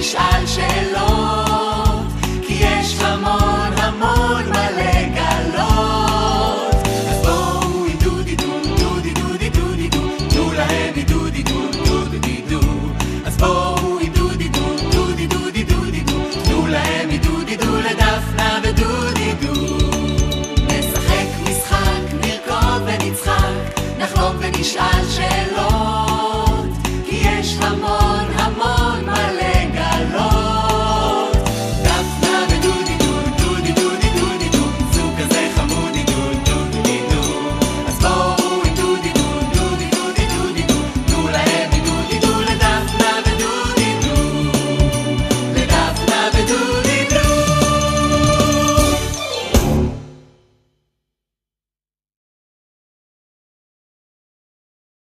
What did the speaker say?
נשאל שאלות. ונשאל שאלות, כי יש המון המון